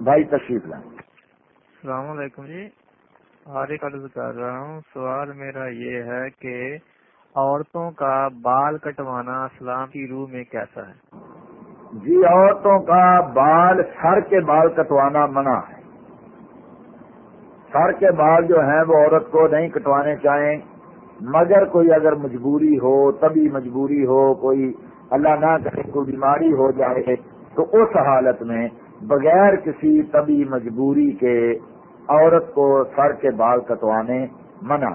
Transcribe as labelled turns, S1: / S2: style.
S1: بھائی تشریف لائیں۔
S2: السلام علیکم جی۔ عارف عرض کر رہا ہوں سوال میرا یہ ہے کہ عورتوں کا بال کٹوانا اسلام کی روح میں کیسا ہے؟
S1: جی عورتوں کا بال سر کے بال کٹوانا منع ہے۔ سر کے بال جو ہیں وہ عورت کو نہیں کٹوانے چاہیں۔ مگر کوئی اگر مجبوری ہو تبھی مجبوری ہو کوئی اللہ نہ کرے کوئی بیماری ہو جائے تو اس حالت میں بغیر کسی طبی مجبوری کے عورت کو سر کے بال کٹوانے منع